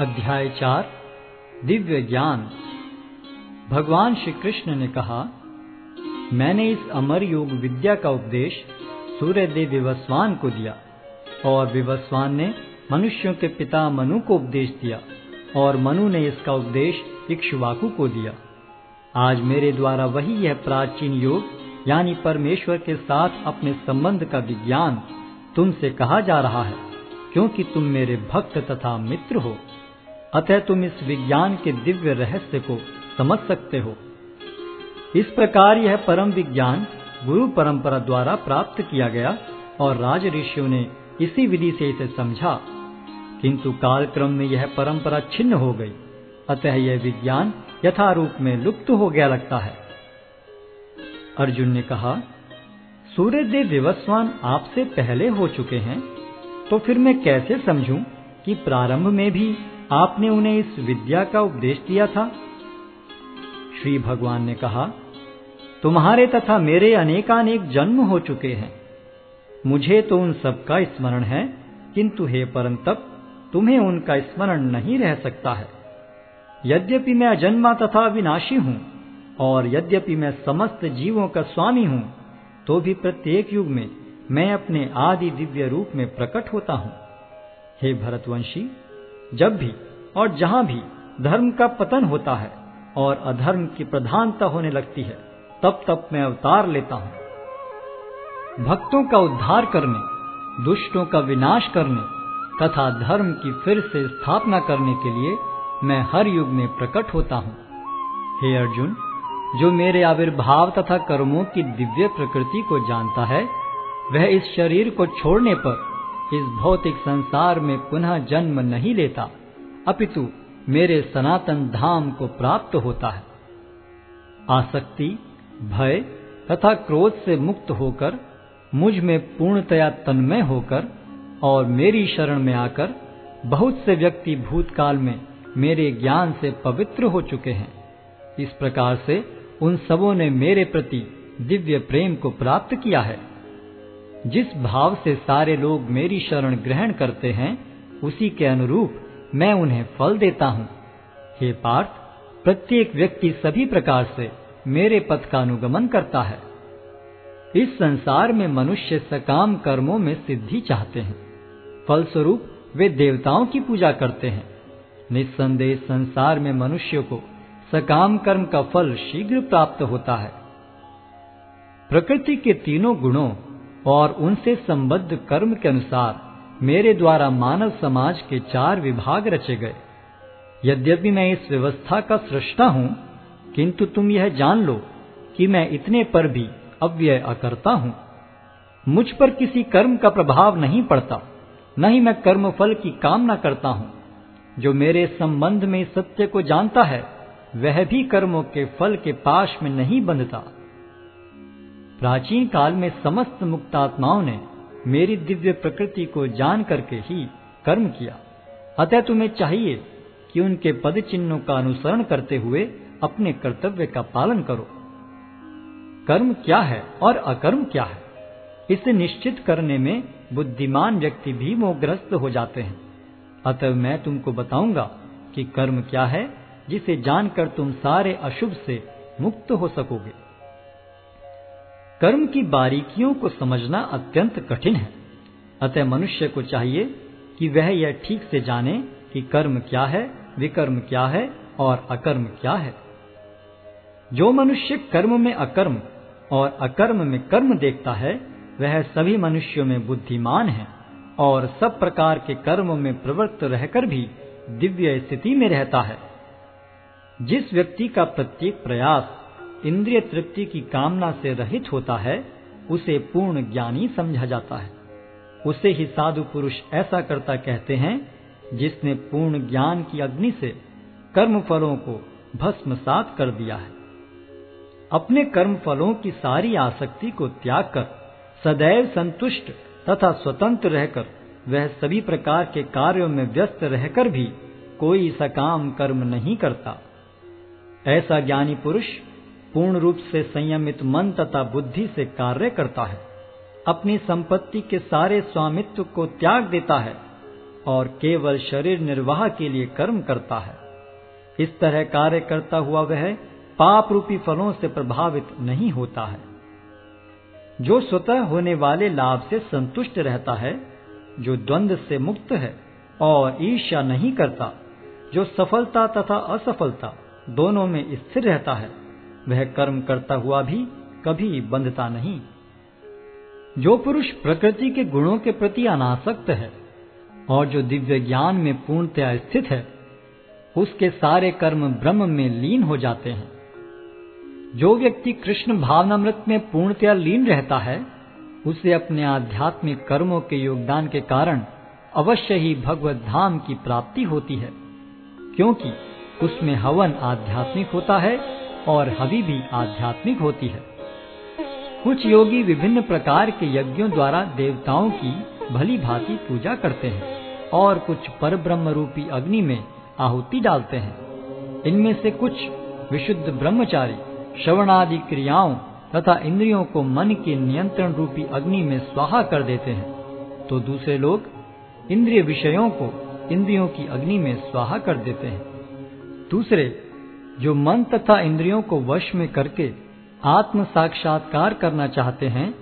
अध्याय चार, दिव्य ज्ञान। भगवान श्री कृष्ण ने कहा, मैंने इस अमर योग विद्या का उपदेश सूर्य देव विवस्वान को दिया और विवस्वान ने मनुष्यों के पिता मनु को उपदेश दिया और मनु ने इसका उपदेश इक्ष्वाकु को दिया। आज मेरे द्वारा वही यह प्राचीन योग, यानी परमेश्वर के साथ अपने संबंध का विज्ञान, तुमसे कहा जा रहा है, क्योंकि तुम मेरे भक्त तथा मित्र हो। अतः तुम इस विज्ञान के दिव्य रहस्य को समझ सकते हो। इस प्रकार यह परम विज्ञान गुरु परंपरा द्वारा प्राप्त किया गया और राज ऋषियों ने इसी विधि से इसे समझा। किंतु कालक्रम में यह परंपरा छिन्न हो गई। अतः यह विज्ञान यथारूप में लुप्त हो गया लगता है। अर्जुन ने कहा, सूर्यदेव विवस्वान आपसे पहले हो चुके हैं तो फिर मैं कैसे समझूं कि प्रारंभ में भी आपने उन्हें इस विद्या का उपदेश दिया था? श्री भगवान ने कहा, तुम्हारे तथा मेरे अनेकानेक जन्म हो चुके हैं। मुझे तो उन सब का स्मरण है, किंतु हे परंतप, तुम्हें उनका स्मरण नहीं रह सकता है। यद्यपि मैं अजन्मा तथा विनाशी हूँ, और यद्यपि मैं समस्त जीवों का स्वामी हूँ तो भी प्रत्येक युग में मैं अपने आदि दिव्य रूप में प्रकट होता हूँ। हे भरतवंशी जब भी और जहाँ भी धर्म का पतन होता है और अधर्म की प्रधानता होने लगती है, तब तब मैं अवतार लेता हूँ। भक्तों का उद्धार करने, दुष्टों का विनाश करने तथा धर्म की फिर से स्थापना करने के लिए मैं हर युग में प्रकट होता हूँ। हे अर्जुन, जो मेरे आविर्भाव तथा कर्मों की दिव्य प्रकृति को जानता है, वह इस शरीर को छोड़ने पर इस भौतिक संसार में पुनः जन्म नहीं लेता। अपितु मेरे सनातन धाम को प्राप्त होता है। आसक्ति, भय तथा क्रोध से मुक्त होकर, मुझमें पूर्णतया तन्मय होकर और मेरी शरण में आकर, बहुत से व्यक्ति भूतकाल में मेरे ज्ञान से पवित्र हो चुके हैं। इस प्रकार से उन सबों ने मेरे प्रति दिव्य प्रेम को प्राप्त किया है। जिस भाव से सारे लोग मेरी शरण ग्रहण करते हैं, उसी के अनुरूप मैं उन्हें फल देता हूँ। हे पार्थ, प्रत्येक व्यक्ति सभी प्रकार से मेरे पथ का अनुगमन करता है। इस संसार में मनुष्य सकाम कर्मों में सिद्धि चाहते हैं। फलस्वरूप वे देवताओं की पूजा करते हैं। निस्संदेह संसार में मनुष्य को सकाम कर्म का फल शीघ्र प्राप्त होता है। प्रकृति के तीनों गुणों और उनसे संबद्ध कर्म के अनुसार मेरे द्वारा मानव समाज के चार विभाग रचे गए। यद्यपि मैं इस व्यवस्था का सृष्टा हूँ, किंतु तुम यह जान लो कि मैं इतने पर भी अव्यय अकर्ता हूँ। मुझ पर किसी कर्म का प्रभाव नहीं पड़ता, न ही मैं कर्म फल की कामना करता हूँ। जो मेरे संबंध में सत्य को जानता है, वह भी कर्मों के फल के पाश में नहीं बंधता। प्राचीन काल में समस्त मुक्तात्माओं ने मेरी दिव्य प्रकृति को जान करके ही कर्म किया। अतः तुम्हें चाहिए कि उनके पद चिन्हों का अनुसरण करते हुए अपने कर्तव्य का पालन करो। कर्म क्या है और अकर्म क्या है? इसे निश्चित करने में बुद्धिमान व्यक्ति भी मोहग्रस्त हो जाते हैं। अतः मैं तुमको बताऊँगा कि कर्म क्या है, जिसे जानकर तुम सारे अशुभ से मुक्त हो सकोगे। कर्म की बारीकियों को समझना अत्यंत कठिन है। अतः मनुष्य को चाहिए कि वह यह ठीक से जाने कि कर्म क्या है, विकर्म क्या है और अकर्म क्या है। जो मनुष्य कर्म में अकर्म और अकर्म में कर्म देखता है, वह सभी मनुष्यों में बुद्धिमान है और सब प्रकार के कर्म में प्रवृत्त रहकर भी दिव्य स्थिति में रहता है। जिस व्यक्ति का प्रत्येक प्रयास इंद्रिय तृप्ति की कामना से रहित होता है, उसे पूर्ण ज्ञानी समझा जाता है। उसे ही साधु पुरुष ऐसा करता कहते हैं, जिसने पूर्ण ज्ञान की अग्नि से कर्म फलों को भस्म भस्मसात कर दिया है। अपने कर्म फलों की सारी आसक्ति को त्याग कर, सदैव संतुष्ट तथा स्वतंत्र रहकर, वह सभी प्रकार के कार्यों में व्यस्त रहकर भी कोई सकाम कर्म नहीं करता। ऐसा ज्ञानी पुरुष पूर्ण रूप से संयमित मन तथा बुद्धि से कार्य करता है। अपनी संपत्ति के सारे स्वामित्व को त्याग देता है और केवल शरीर निर्वाह के लिए कर्म करता है। इस तरह कार्य करता हुआ वह पाप रूपी फलों से प्रभावित नहीं होता है। जो स्वतः होने वाले लाभ से संतुष्ट रहता है, जो द्वंद से मुक्त है और ईर्ष्या नहीं करता, जो सफलता तथा असफलता दोनों में स्थिर रहता है। वह कर्म करता हुआ भी कभी बंधता नहीं। जो पुरुष प्रकृति के गुणों के प्रति अनासक्त है और जो दिव्य ज्ञान में पूर्णतया स्थित है, उसके सारे कर्म ब्रह्म में लीन हो जाते हैं। जो व्यक्ति कृष्ण भावनामृत में पूर्णतया लीन रहता है, उसे अपने आध्यात्मिक कर्मों के योगदान के कारण अवश्य ही भगवत धाम की प्राप्ति होती है, क्योंकि उसमें हवन आध्यात्मिक होता है और हवि भी आध्यात्मिक होती है। कुछ योगी विभिन्न प्रकार के यज्ञों द्वारा देवताओं की भली भांति पूजा करते हैं और कुछ पर ब्रह्म रूपी अग्नि में आहुति डालते हैं। इनमें से कुछ विशुद्ध ब्रह्मचारी, श्रवणादि क्रियाओं तथा इंद्रियों को मन के नियंत्रण रूपी अग्नि में स्वाहा कर देते हैं तो दूसरे लोग इंद्रिय विषयों को इंद्रियों की अग्नि में स्वाहा कर देते हैं। दूसरे जो मन तथा इंद्रियों को वश में करके आत्म साक्षात्कार करना चाहते हैं,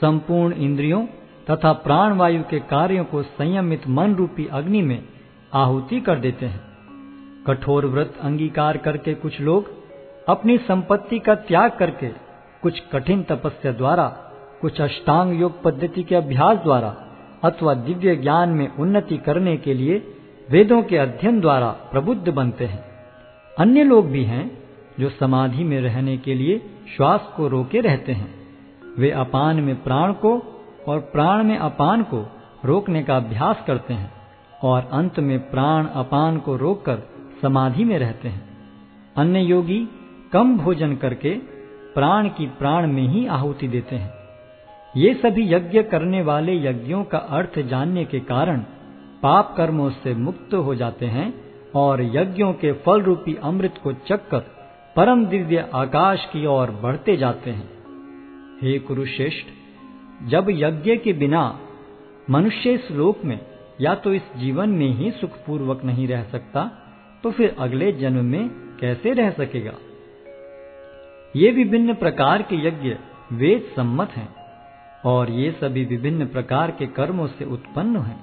संपूर्ण इंद्रियों तथा प्राण वायु के कार्यों को संयमित मन रूपी अग्नि में आहुति कर देते हैं। कठोर व्रत अंगीकार करके कुछ लोग अपनी संपत्ति का त्याग करके कुछ कठिन तपस्या द्वारा, कुछ अष्टांग योग पद्धति के अभ्यास द्वारा अथवा दिव्य ज्ञान में उन्नति करने के लिए वेदों के अध्ययन द्वारा प्रबुद्ध बनते हैं। अन्य लोग भी हैं जो समाधि में रहने के लिए श्वास को रोके रहते हैं। वे अपान में प्राण को और प्राण में अपान को रोकने का अभ्यास करते हैं और अंत में प्राण अपान को रोककर समाधि में रहते हैं। अन्य योगी कम भोजन करके प्राण की प्राण में ही आहुति देते हैं। ये सभी यज्ञ करने वाले यज्ञों का अर्थ जानने के कारण पाप कर्मों से मुक्त हो जाते हैं और यज्ञों के फल रूपी अमृत को चक्कर परम दिव्य आकाश की ओर बढ़ते जाते हैं। हे कुरुश्रेष्ठ, जब यज्ञ के बिना मनुष्य इस लोक में या तो इस जीवन में ही सुखपूर्वक नहीं रह सकता तो फिर अगले जन्म में कैसे रह सकेगा? ये विभिन्न प्रकार के यज्ञ वेद सम्मत हैं और ये सभी विभिन्न प्रकार के कर्मों से उत्पन्न हैं।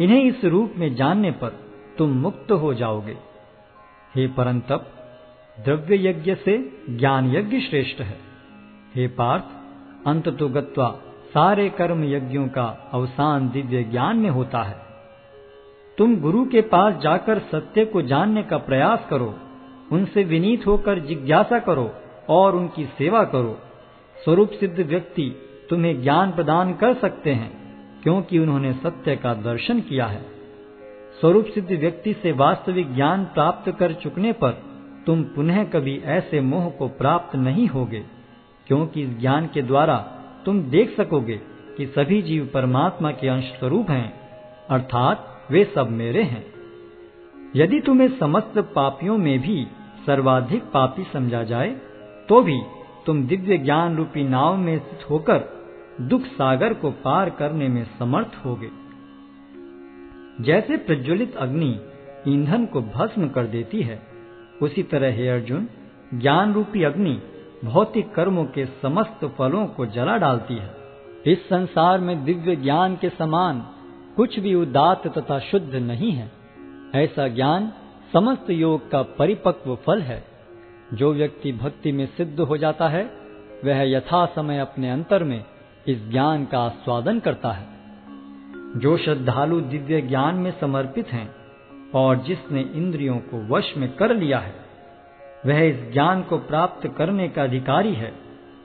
इन्हें इस रूप में जानने पर तुम मुक्त हो जाओगे। हे परंतप द्रव्य यज्ञ से ज्ञान यज्ञ श्रेष्ठ है। हे पार्थ, अंत तो गत्वा सारे कर्म यज्ञों का अवसान दिव्य ज्ञान में होता है। तुम गुरु के पास जाकर सत्य को जानने का प्रयास करो, उनसे विनीत होकर जिज्ञासा करो और उनकी सेवा करो। स्वरूप सिद्ध व्यक्ति तुम्हें ज्ञान प्रदान कर सकते हैं, क्योंकि उन्होंने सत्य का दर्शन किया है। स्वरूप सिद्ध व्यक्ति से वास्तविक ज्ञान प्राप्त कर चुकने पर तुम पुनः कभी ऐसे मोह को प्राप्त नहीं होगे, क्योंकि इस ज्ञान के द्वारा तुम देख सकोगे कि सभी जीव परमात्मा के अंश स्वरूप हैं, अर्थात वे सब मेरे हैं। यदि तुम्हें समस्त पापियों में भी सर्वाधिक पापी समझा जाए तो भी तुम दिव्य ज्ञान रूपी नाव में स्थित होकर दुख सागर को पार करने में समर्थ होगे। जैसे प्रज्वलित अग्नि ईंधन को भस्म कर देती है, उसी तरह हे अर्जुन ज्ञान रूपी अग्नि भौतिक कर्मों के समस्त फलों को जला डालती है। इस संसार में दिव्य ज्ञान के समान कुछ भी उदात तथा शुद्ध नहीं है। ऐसा ज्ञान समस्त योग का परिपक्व फल है। जो व्यक्ति भक्ति में सिद्ध हो जाता है, वह यथा समय अपने अंतर में इस ज्ञान का आस्वादन करता है। जो श्रद्धालु दिव्य ज्ञान में समर्पित हैं और जिसने इंद्रियों को वश में कर लिया है, वह इस ज्ञान को प्राप्त करने का अधिकारी है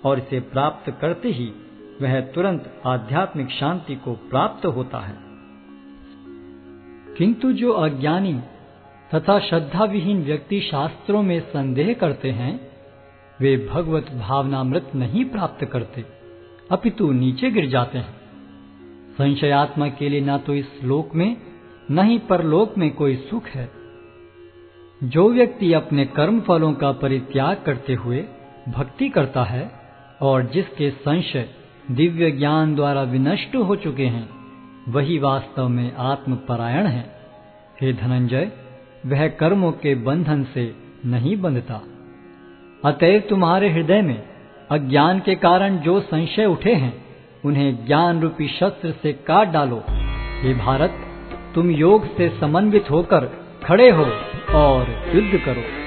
और इसे प्राप्त करते ही वह तुरंत आध्यात्मिक शांति को प्राप्त होता है। किंतु जो अज्ञानी तथा श्रद्धा विहीन व्यक्ति शास्त्रों में संदेह करते हैं, वे भगवत भावनामृत नहीं प्राप्त करते, अपितु नीचे गिर जाते हैं। संशयात्मा के लिए ना तो इस लोक में, न ही परलोक में कोई सुख है। जो व्यक्ति अपने कर्म फलों का परित्याग करते हुए भक्ति करता है और जिसके संशय दिव्य ज्ञान द्वारा विनष्ट हो चुके हैं, वही वास्तव में आत्मपरायण है। हे धनंजय, वह कर्मों के बंधन से नहीं बंधता। अतएव तुम्हारे हृदय में अज्ञान के कारण जो संशय उठे हैं उन्हें ज्ञान रूपी शस्त्र से काट डालो। हे भारत, तुम योग से समन्वित होकर खड़े हो और युद्ध करो।